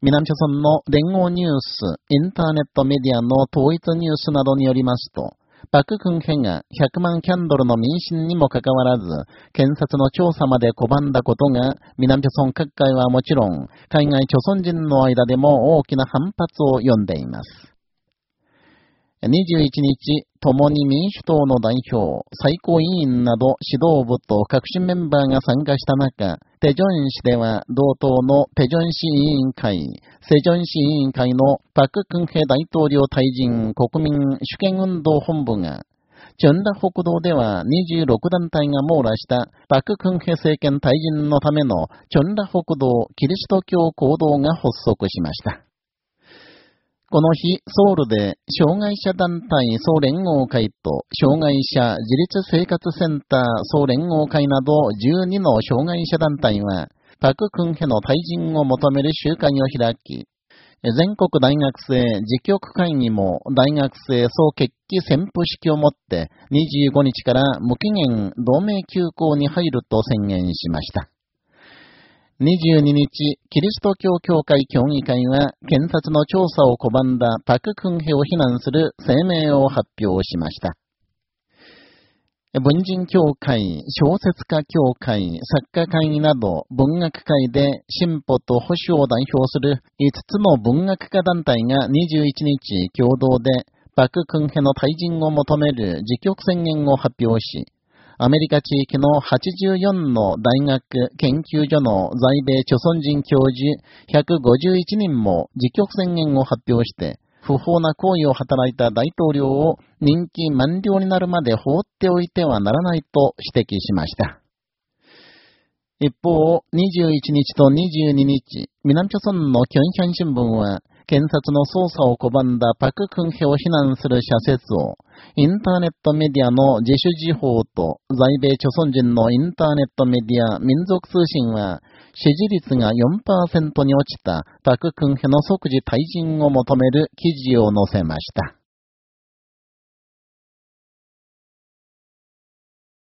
南朝村の連合ニュース、インターネットメディアの統一ニュースなどによりますと、パククンヘが100万キャンドルの民進にもかかわらず、検察の調査まで拒んだことが、南朝村各界はもちろん、海外朝村人の間でも大きな反発を呼んでいます。21日、共に民主党の代表、最高委員など指導部と革新メンバーが参加した中、テジョン市では同党のテジョン市委員会、セジョン市委員会のパク・クンヘ大統領退陣国民主権運動本部が、チョンダ北道では26団体が網羅したパク・クンヘ政権退陣のためのチョンダ北道キリスト教行動が発足しました。この日、ソウルで、障害者団体総連合会と、障害者自立生活センター総連合会など12の障害者団体は、パククンヘの退陣を求める集会を開き、全国大学生自局会議も大学生総決起宣布式をもって25日から無期限同盟休校に入ると宣言しました。22日、キリスト教協会協議会は、検察の調査を拒んだパククンヘを非難する声明を発表しました。文人協会、小説家協会、作家会議など文学界で進歩と保守を代表する5つの文学家団体が21日共同でパククンヘの退陣を求める自局宣言を発表し、アメリカ地域の84の大学、研究所の在米著村人教授151人も自局宣言を発表して、不法な行為を働いた大統領を任期満了になるまで放っておいてはならないと指摘しました。一方、21日と22日、南朝村のキョンヒャン新聞は、検察の捜査を拒んだパク・クンヘを非難する社説を、インターネットメディアの自主時報と在米朝鮮人のインターネットメディア民族通信は、支持率が4%に落ちたパク・クンヘの即時退陣を求める記事を載せました。